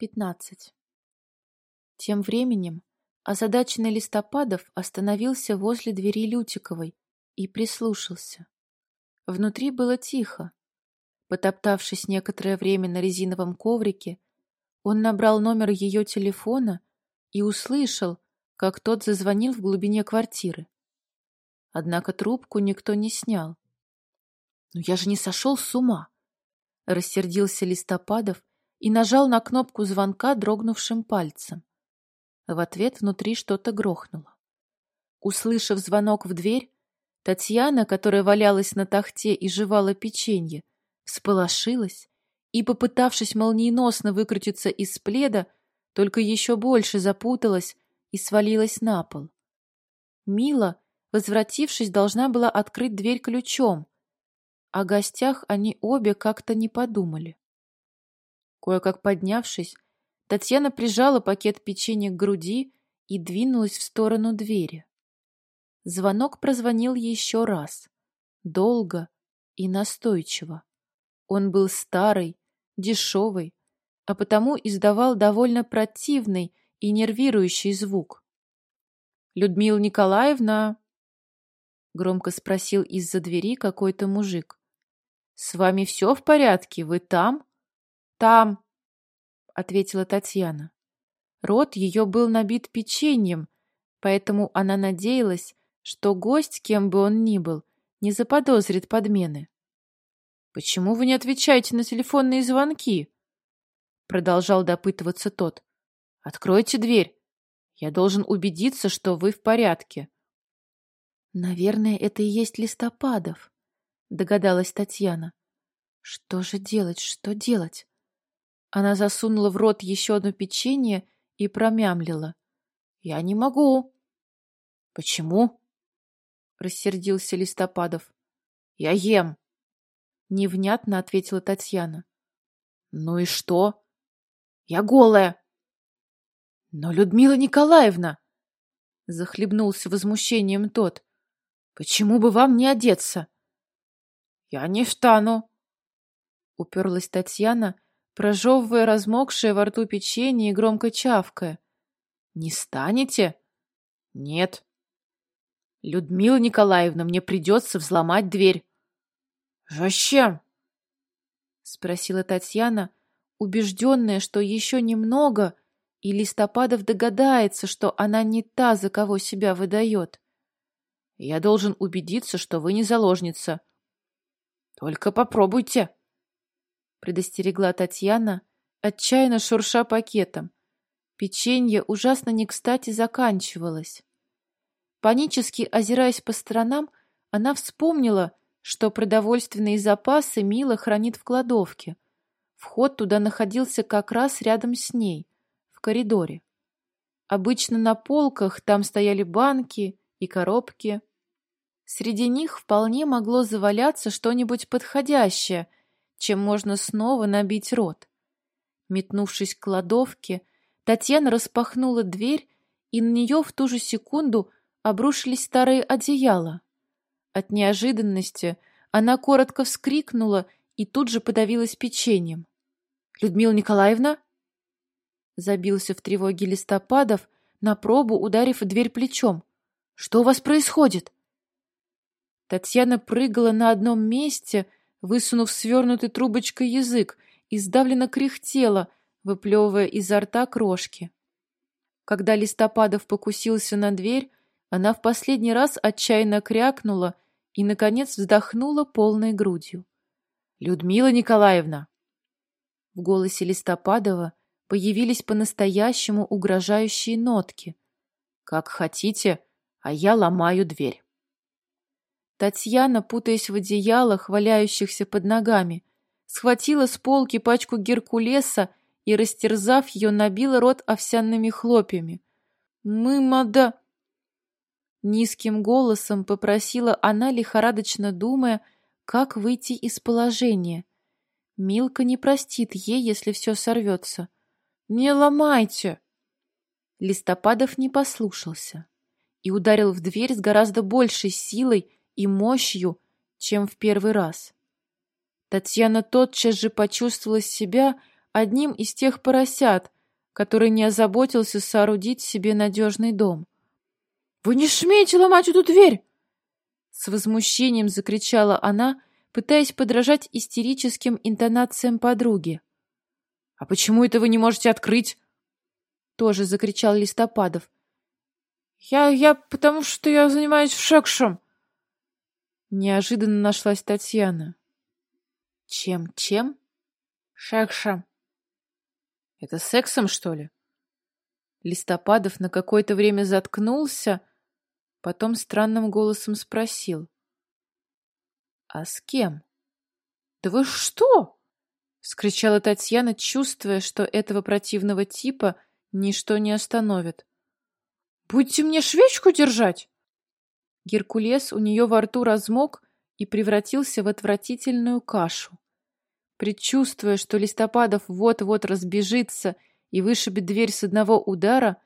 15. Тем временем озадаченный Листопадов остановился возле двери Лютиковой и прислушался. Внутри было тихо. Потоптавшись некоторое время на резиновом коврике, он набрал номер ее телефона и услышал, как тот зазвонил в глубине квартиры. Однако трубку никто не снял. «Ну я же не сошел с ума!» — рассердился Листопадов и нажал на кнопку звонка дрогнувшим пальцем. В ответ внутри что-то грохнуло. Услышав звонок в дверь, Татьяна, которая валялась на тахте и жевала печенье, всполошилась и, попытавшись молниеносно выкрутиться из пледа, только еще больше запуталась и свалилась на пол. Мила, возвратившись, должна была открыть дверь ключом. О гостях они обе как-то не подумали. Кое-как поднявшись, Татьяна прижала пакет печенья к груди и двинулась в сторону двери. Звонок прозвонил еще раз. Долго и настойчиво. Он был старый, дешевый, а потому издавал довольно противный и нервирующий звук. «Людмила Николаевна?» — громко спросил из-за двери какой-то мужик. «С вами все в порядке? Вы там?» Там, ответила Татьяна. Рот ее был набит печеньем, поэтому она надеялась, что гость, кем бы он ни был, не заподозрит подмены. «Почему вы не отвечаете на телефонные звонки?» Продолжал допытываться тот. «Откройте дверь. Я должен убедиться, что вы в порядке». «Наверное, это и есть Листопадов», — догадалась Татьяна. «Что же делать, что делать?» Она засунула в рот еще одно печенье и промямлила. «Я не могу». «Почему?» — рассердился Листопадов. «Я ем». Невнятно ответила Татьяна. «Ну и что?» «Я голая». «Но Людмила Николаевна!» — захлебнулся возмущением тот. «Почему бы вам не одеться?» «Я не встану», — уперлась Татьяна, — прожевывая размокшее во рту печенье и громко чавкая. «Не станете?» «Нет». «Людмила Николаевна, мне придется взломать дверь». «Зачем?» — спросила Татьяна, убежденная, что еще немного, и Листопадов догадается, что она не та, за кого себя выдает. «Я должен убедиться, что вы не заложница». «Только попробуйте», предостерегла Татьяна, отчаянно шурша пакетом. Печенье ужасно не кстати заканчивалось. Панически озираясь по сторонам, она вспомнила, что продовольственные запасы Мила хранит в кладовке. Вход туда находился как раз рядом с ней, в коридоре. Обычно на полках там стояли банки и коробки. Среди них вполне могло заваляться что-нибудь подходящее — чем можно снова набить рот. Метнувшись к кладовке, Татьяна распахнула дверь, и на нее в ту же секунду обрушились старые одеяла. От неожиданности она коротко вскрикнула и тут же подавилась печеньем. «Людмила Николаевна?» Забился в тревоге листопадов, на пробу ударив дверь плечом. «Что у вас происходит?» Татьяна прыгала на одном месте, высунув свернутый трубочкой язык, и сдавленно кряхтела, выплевывая изо рта крошки. Когда Листопадов покусился на дверь, она в последний раз отчаянно крякнула и, наконец, вздохнула полной грудью. «Людмила Николаевна!» В голосе Листопадова появились по-настоящему угрожающие нотки. «Как хотите, а я ломаю дверь». Татьяна, путаясь в одеялах, валяющихся под ногами, схватила с полки пачку геркулеса и, растерзав ее, набила рот овсяными хлопьями. «Мы, мада...» Низким голосом попросила она, лихорадочно думая, как выйти из положения. Милка не простит ей, если все сорвется. «Не ломайте!» Листопадов не послушался и ударил в дверь с гораздо большей силой, и мощью, чем в первый раз. Татьяна тотчас же почувствовала себя одним из тех поросят, который не озаботился соорудить себе надежный дом. «Вы не смеете ломать эту дверь!» С возмущением закричала она, пытаясь подражать истерическим интонациям подруги. «А почему это вы не можете открыть?» Тоже закричал Листопадов. «Я... я... потому что я занимаюсь шекшем!» Неожиданно нашлась Татьяна. «Чем? Чем?» «Шекшем». «Это сексом, что ли?» Листопадов на какое-то время заткнулся, потом странным голосом спросил. «А с кем?» «Да вы что?» — вскричала Татьяна, чувствуя, что этого противного типа ничто не остановит. «Будете мне швечку держать?» Геркулес у нее во рту размок и превратился в отвратительную кашу. Предчувствуя, что Листопадов вот-вот разбежится и вышибет дверь с одного удара,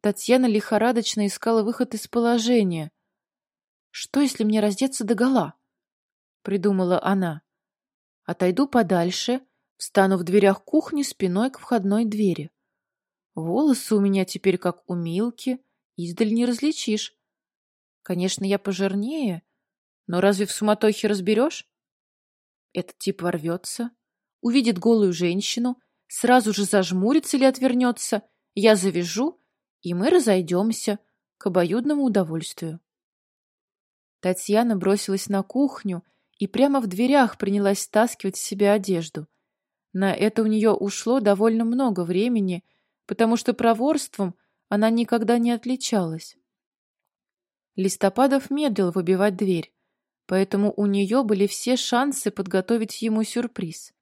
Татьяна лихорадочно искала выход из положения. «Что, если мне раздеться догола?» — придумала она. «Отойду подальше, встану в дверях кухни спиной к входной двери. Волосы у меня теперь как у Милки, издаль не различишь. Конечно, я пожирнее, но разве в суматохе разберешь? Этот тип ворвется, увидит голую женщину, сразу же зажмурится или отвернется, я завяжу, и мы разойдемся к обоюдному удовольствию. Татьяна бросилась на кухню и прямо в дверях принялась стаскивать с себя одежду. На это у нее ушло довольно много времени, потому что проворством она никогда не отличалась. Листопадов медлил выбивать дверь, поэтому у нее были все шансы подготовить ему сюрприз.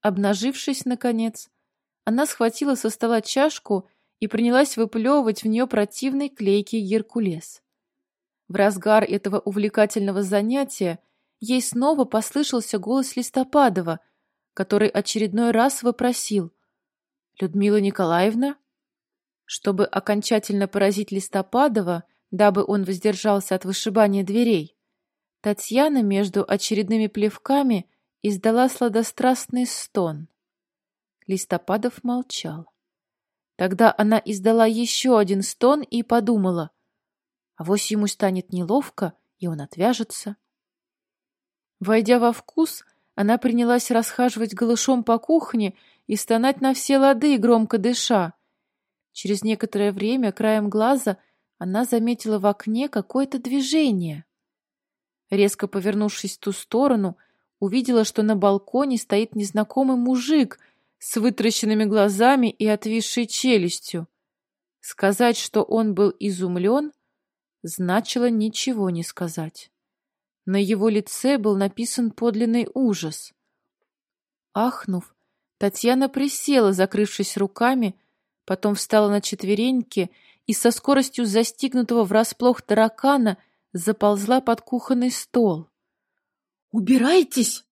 Обнажившись, наконец, она схватила со стола чашку и принялась выплевывать в нее противный клейкий геркулес. В разгар этого увлекательного занятия ей снова послышался голос Листопадова, который очередной раз вопросил «Людмила Николаевна?» Чтобы окончательно поразить Листопадова, дабы он воздержался от вышибания дверей. Татьяна между очередными плевками издала сладострастный стон. Листопадов молчал. Тогда она издала еще один стон и подумала, а вось ему станет неловко, и он отвяжется. Войдя во вкус, она принялась расхаживать голышом по кухне и стонать на все лады, громко дыша. Через некоторое время краем глаза — она заметила в окне какое-то движение. Резко повернувшись в ту сторону, увидела, что на балконе стоит незнакомый мужик с вытращенными глазами и отвисшей челюстью. Сказать, что он был изумлен, значило ничего не сказать. На его лице был написан подлинный ужас. Ахнув, Татьяна присела, закрывшись руками, потом встала на четвереньки и со скоростью застигнутого врасплох таракана заползла под кухонный стол. «Убирайтесь!»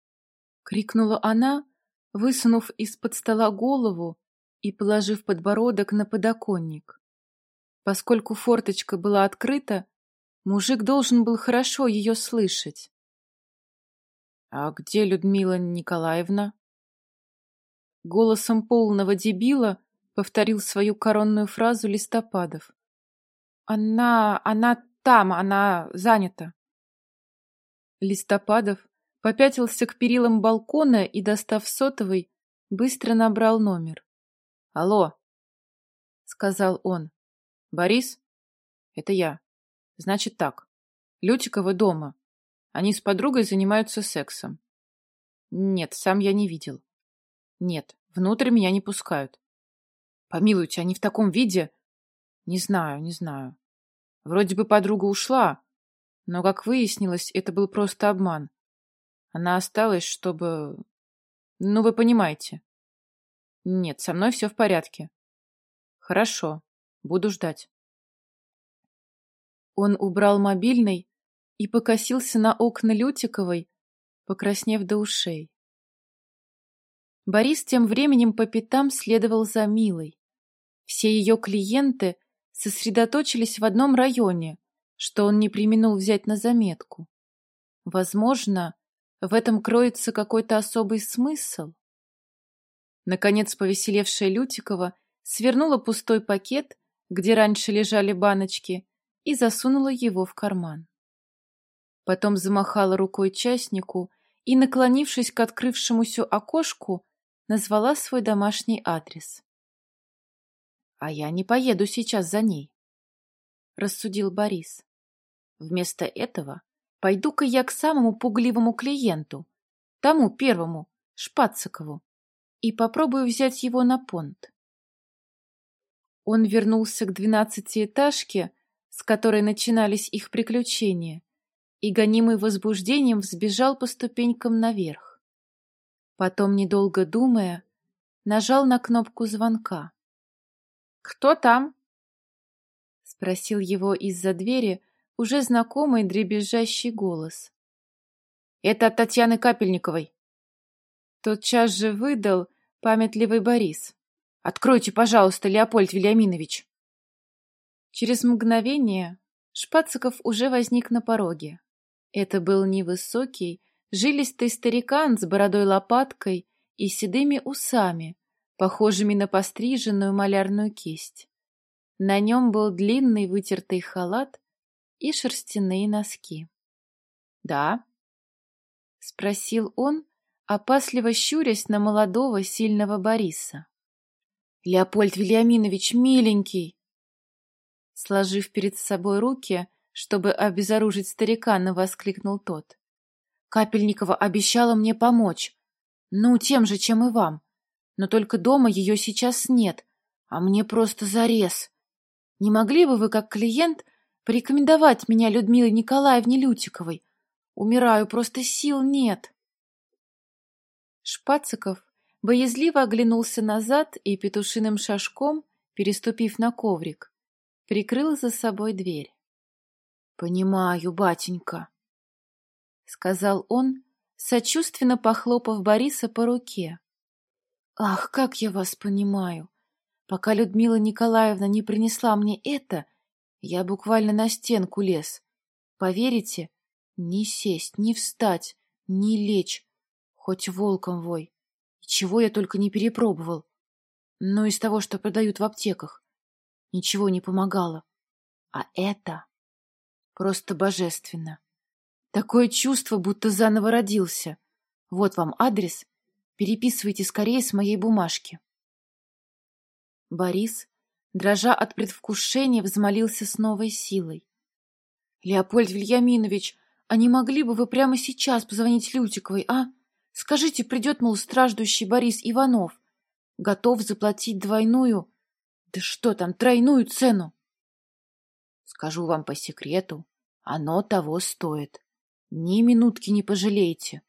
— крикнула она, высунув из-под стола голову и положив подбородок на подоконник. Поскольку форточка была открыта, мужик должен был хорошо ее слышать. «А где Людмила Николаевна?» Голосом полного дебила повторил свою коронную фразу Листопадов. Она... она там, она занята. Листопадов попятился к перилам балкона и, достав сотовый, быстро набрал номер. «Алло», — сказал он. «Борис? Это я. Значит так. Лютикова дома. Они с подругой занимаются сексом. Нет, сам я не видел. Нет, внутрь меня не пускают. Помилуйте, они в таком виде? Не знаю, не знаю. Вроде бы подруга ушла, но, как выяснилось, это был просто обман. Она осталась, чтобы... Ну, вы понимаете. Нет, со мной все в порядке. Хорошо, буду ждать. Он убрал мобильный и покосился на окна Лютиковой, покраснев до ушей. Борис тем временем по пятам следовал за Милой. Все ее клиенты сосредоточились в одном районе, что он не применул взять на заметку. Возможно, в этом кроется какой-то особый смысл. Наконец повеселевшая Лютикова свернула пустой пакет, где раньше лежали баночки, и засунула его в карман. Потом замахала рукой частнику и, наклонившись к открывшемуся окошку, назвала свой домашний адрес. «А я не поеду сейчас за ней», — рассудил Борис. «Вместо этого пойду-ка я к самому пугливому клиенту, тому первому, Шпацикову, и попробую взять его на понт». Он вернулся к двенадцатиэтажке, с которой начинались их приключения, и, гонимый возбуждением, взбежал по ступенькам наверх. Потом, недолго думая, нажал на кнопку звонка. «Кто там?» — спросил его из-за двери уже знакомый дребезжащий голос. «Это от Татьяны Капельниковой». Тотчас же выдал памятливый Борис. «Откройте, пожалуйста, Леопольд Вильяминович». Через мгновение Шпациков уже возник на пороге. Это был невысокий, жилистый старикан с бородой-лопаткой и седыми усами, похожими на постриженную малярную кисть. На нем был длинный вытертый халат и шерстяные носки. «Да?» — спросил он, опасливо щурясь на молодого сильного Бориса. «Леопольд Вильяминович, миленький!» Сложив перед собой руки, чтобы обезоружить старикана, воскликнул тот. Капельникова обещала мне помочь. Ну, тем же, чем и вам. Но только дома ее сейчас нет, а мне просто зарез. Не могли бы вы, как клиент, порекомендовать меня Людмиле Николаевне Лютиковой? Умираю, просто сил нет. Шпациков боязливо оглянулся назад и петушиным шажком, переступив на коврик, прикрыл за собой дверь. Понимаю, батенька, сказал он, сочувственно похлопав Бориса по руке. Ах, как я вас понимаю. Пока Людмила Николаевна не принесла мне это, я буквально на стенку лез. Поверите, ни сесть, ни встать, ни лечь, хоть волком вой. чего я только не перепробовал. Но из того, что продают в аптеках, ничего не помогало. А это Просто божественно. Такое чувство, будто заново родился. Вот вам адрес. Переписывайте скорее с моей бумажки. Борис, дрожа от предвкушения, взмолился с новой силой. Леопольд Вильяминович, а не могли бы вы прямо сейчас позвонить Лютиковой, а? Скажите, придет, мол, страждущий Борис Иванов. Готов заплатить двойную, да что там, тройную цену. Скажу вам по секрету, оно того стоит. Ни минутки не пожалеете.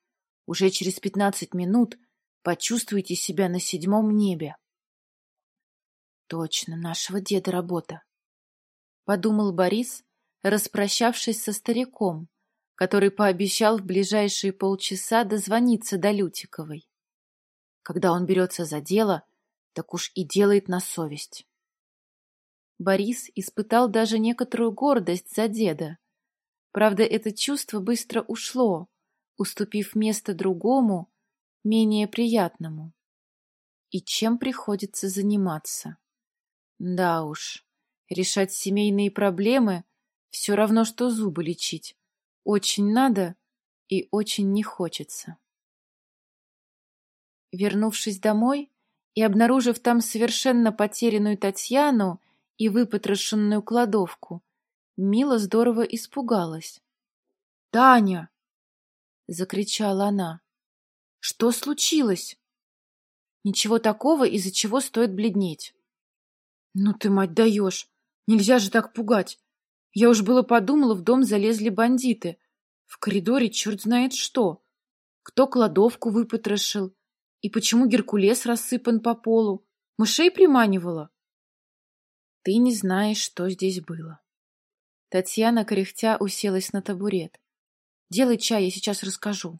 Уже через пятнадцать минут почувствуете себя на седьмом небе. Точно, нашего деда работа. Подумал Борис, распрощавшись со стариком, который пообещал в ближайшие полчаса дозвониться до Лютиковой. Когда он берется за дело, так уж и делает на совесть. Борис испытал даже некоторую гордость за деда. Правда, это чувство быстро ушло, уступив место другому, менее приятному. И чем приходится заниматься? Да уж, решать семейные проблемы все равно, что зубы лечить. Очень надо и очень не хочется. Вернувшись домой и обнаружив там совершенно потерянную Татьяну и выпотрошенную кладовку. Мила здорово испугалась. «Таня!» — закричала она. «Что случилось?» «Ничего такого, из-за чего стоит бледнеть». «Ну ты, мать, даешь! Нельзя же так пугать! Я уж было подумала, в дом залезли бандиты. В коридоре черт знает что. Кто кладовку выпотрошил? И почему Геркулес рассыпан по полу? Мышей приманивала?» Ты не знаешь, что здесь было. Татьяна, кряхтя, уселась на табурет. Делай чай, я сейчас расскажу.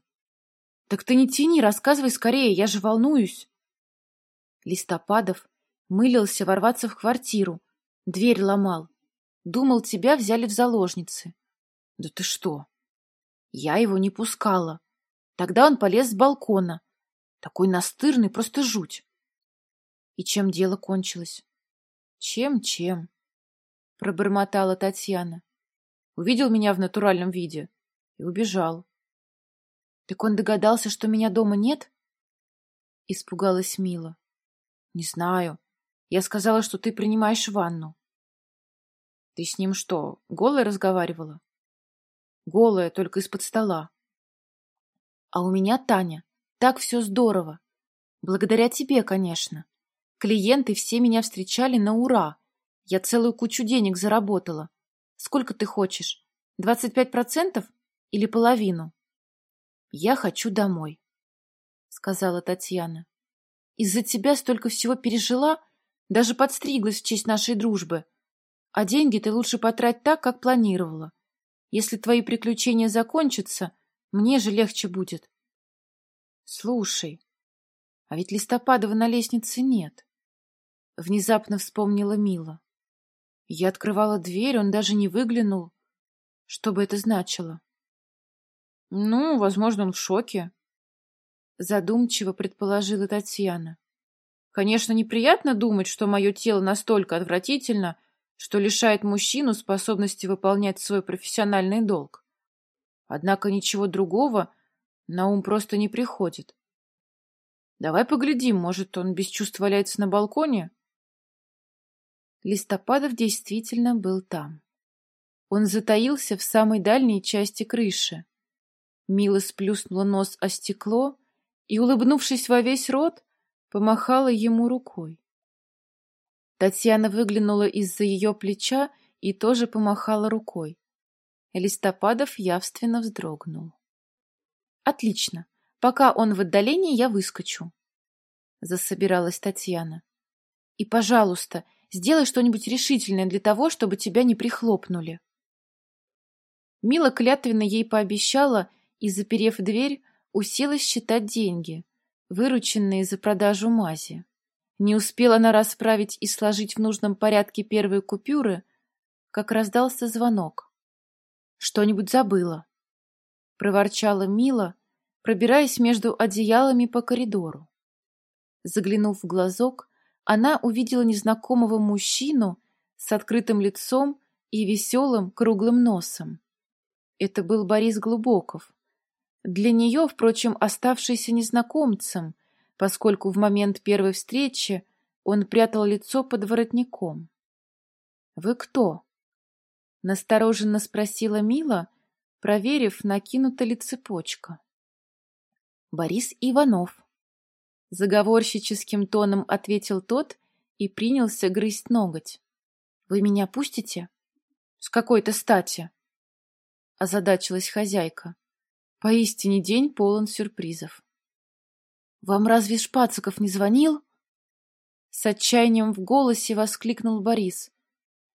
Так ты не тяни, рассказывай скорее, я же волнуюсь. Листопадов мылился ворваться в квартиру, дверь ломал. Думал, тебя взяли в заложницы. Да ты что? Я его не пускала. Тогда он полез с балкона. Такой настырный, просто жуть. И чем дело кончилось? Чем, чем? Пробормотала Татьяна. Увидел меня в натуральном виде и убежал. Так он догадался, что меня дома нет? Испугалась Мила. Не знаю. Я сказала, что ты принимаешь ванну. Ты с ним что, голая разговаривала? Голая, только из-под стола. А у меня, Таня, так все здорово. Благодаря тебе, конечно. Клиенты все меня встречали на ура. Я целую кучу денег заработала. Сколько ты хочешь? Двадцать пять процентов или половину? Я хочу домой, сказала Татьяна. Из-за тебя столько всего пережила, даже подстриглась в честь нашей дружбы. А деньги ты лучше потрать так, как планировала. Если твои приключения закончатся, мне же легче будет. Слушай, а ведь Листопадова на лестнице нет. Внезапно вспомнила Мила. Я открывала дверь, он даже не выглянул. Что бы это значило? Ну, возможно, он в шоке. Задумчиво предположила Татьяна. Конечно, неприятно думать, что мое тело настолько отвратительно, что лишает мужчину способности выполнять свой профессиональный долг. Однако ничего другого на ум просто не приходит. Давай поглядим, может, он без чувств валяется на балконе? Листопадов действительно был там. Он затаился в самой дальней части крыши. Мила сплюснула нос о стекло и, улыбнувшись во весь рот, помахала ему рукой. Татьяна выглянула из-за ее плеча и тоже помахала рукой. Листопадов явственно вздрогнул. «Отлично. Пока он в отдалении, я выскочу», — засобиралась Татьяна. «И, пожалуйста, сделай что-нибудь решительное для того, чтобы тебя не прихлопнули». Мила клятвенно ей пообещала и, заперев дверь, уселась считать деньги, вырученные за продажу мази. Не успела она расправить и сложить в нужном порядке первые купюры, как раздался звонок. «Что-нибудь забыла», — проворчала Мила, пробираясь между одеялами по коридору. Заглянув в глазок, она увидела незнакомого мужчину с открытым лицом и веселым круглым носом. Это был Борис Глубоков. Для нее, впрочем, оставшийся незнакомцем, поскольку в момент первой встречи он прятал лицо под воротником. «Вы кто?» — настороженно спросила Мила, проверив, накинута ли цепочка. «Борис Иванов», — заговорщическим тоном ответил тот и принялся грызть ноготь. «Вы меня пустите?» «С какой-то стати?» — озадачилась хозяйка. Поистине день полон сюрпризов. «Вам разве Шпациков не звонил?» С отчаянием в голосе воскликнул Борис.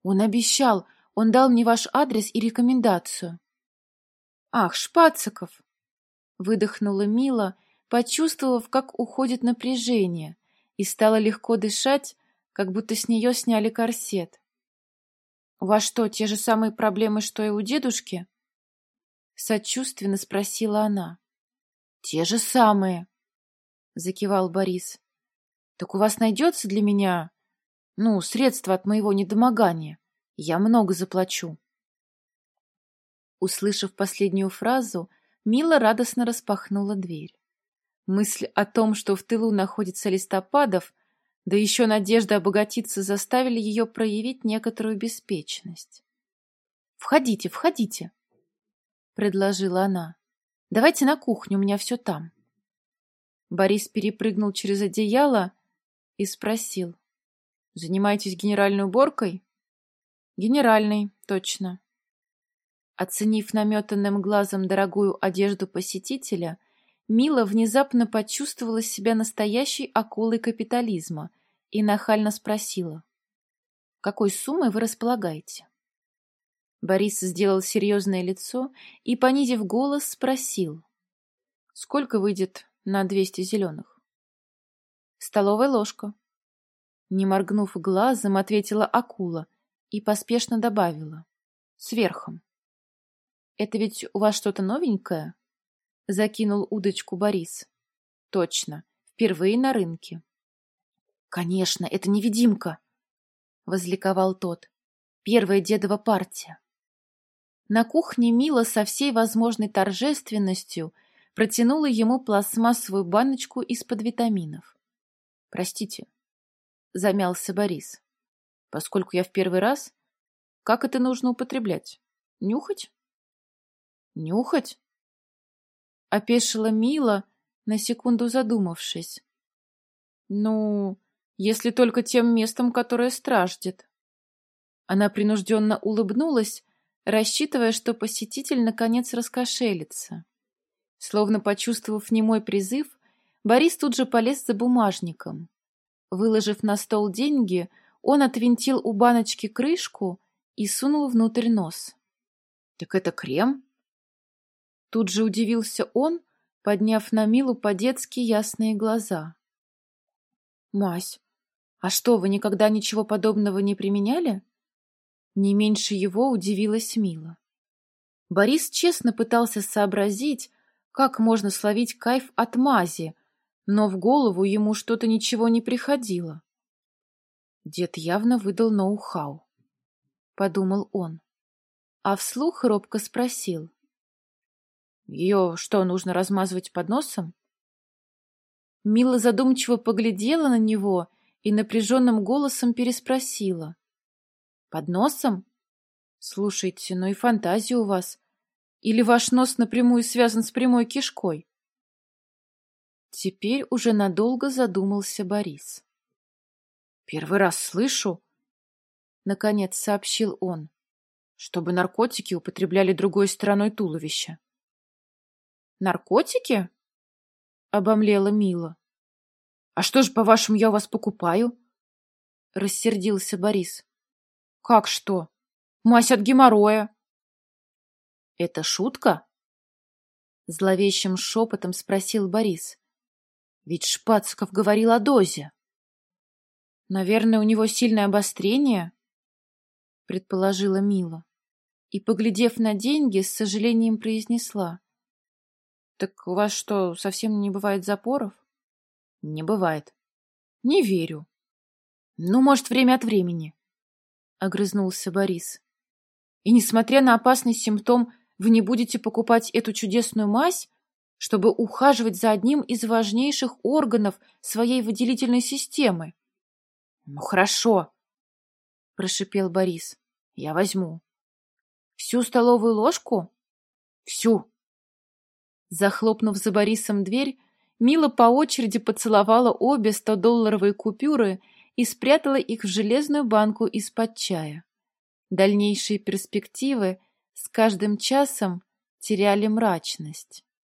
«Он обещал, он дал мне ваш адрес и рекомендацию». «Ах, Шпациков!» Выдохнула Мила, почувствовав, как уходит напряжение, и стала легко дышать, как будто с нее сняли корсет. «У вас что, те же самые проблемы, что и у дедушки?» Сочувственно спросила она. «Те же самые», — закивал Борис. «Так у вас найдется для меня, ну, средства от моего недомогания? Я много заплачу». Услышав последнюю фразу, Мила радостно распахнула дверь. Мысль о том, что в тылу находится Листопадов, да еще надежда обогатиться заставили ее проявить некоторую беспечность. «Входите, входите», — предложила она. «Давайте на кухню, у меня все там». Борис перепрыгнул через одеяло и спросил. «Занимаетесь генеральной уборкой?» «Генеральной, точно». Оценив наметанным глазом дорогую одежду посетителя, Мила внезапно почувствовала себя настоящей акулой капитализма и нахально спросила. «Какой суммой вы располагаете?» Борис сделал серьезное лицо и, понизив голос, спросил. «Сколько выйдет на двести зеленых?» «Столовая ложка». Не моргнув глазом, ответила акула и поспешно добавила. «Сверхом». «Это ведь у вас что-то новенькое?» Закинул удочку Борис. «Точно. Впервые на рынке». Конечно, это невидимка, возликовал тот. Первая дедова партия. На кухне Мила со всей возможной торжественностью протянула ему пластмассовую баночку из-под витаминов. «Простите», — замялся Борис, — «поскольку я в первый раз, как это нужно употреблять? Нюхать?» «Нюхать?» — опешила Мила, на секунду задумавшись. «Ну, если только тем местом, которое страждет». Она принужденно улыбнулась, рассчитывая, что посетитель наконец раскошелится. Словно почувствовав немой призыв, Борис тут же полез за бумажником. Выложив на стол деньги, он отвинтил у баночки крышку и сунул внутрь нос. «Так это крем?» Тут же удивился он, подняв на Милу по-детски ясные глаза. «Мась, а что, вы никогда ничего подобного не применяли?» Не меньше его удивилась Мила. Борис честно пытался сообразить, как можно словить кайф от мази, но в голову ему что-то ничего не приходило. Дед явно выдал ноу-хау, — подумал он. А вслух робко спросил. Ее что, нужно размазывать под носом? Мила задумчиво поглядела на него и напряженным голосом переспросила. Под носом? Слушайте, ну и фантазия у вас. Или ваш нос напрямую связан с прямой кишкой? Теперь уже надолго задумался Борис. Первый раз слышу, наконец сообщил он, чтобы наркотики употребляли другой стороной туловища. Наркотики? Обомлела Мила. А что же, по-вашему, я у вас покупаю? Рассердился Борис. Как что? Мазь от геморроя. Это шутка? Зловещим шепотом спросил Борис. Ведь Шпацков говорил о дозе. Наверное, у него сильное обострение, предположила Мила. И, поглядев на деньги, с сожалением произнесла. Так у вас что, совсем не бывает запоров? Не бывает. Не верю. Ну, может, время от времени огрызнулся Борис. И несмотря на опасный симптом, вы не будете покупать эту чудесную мазь, чтобы ухаживать за одним из важнейших органов своей выделительной системы. Ну хорошо, прошипел Борис. Я возьму. Всю столовую ложку? Всю. Захлопнув за Борисом дверь, Мила по очереди поцеловала обе 100-долларовые купюры и спрятала их в железную банку из-под чая. Дальнейшие перспективы с каждым часом теряли мрачность.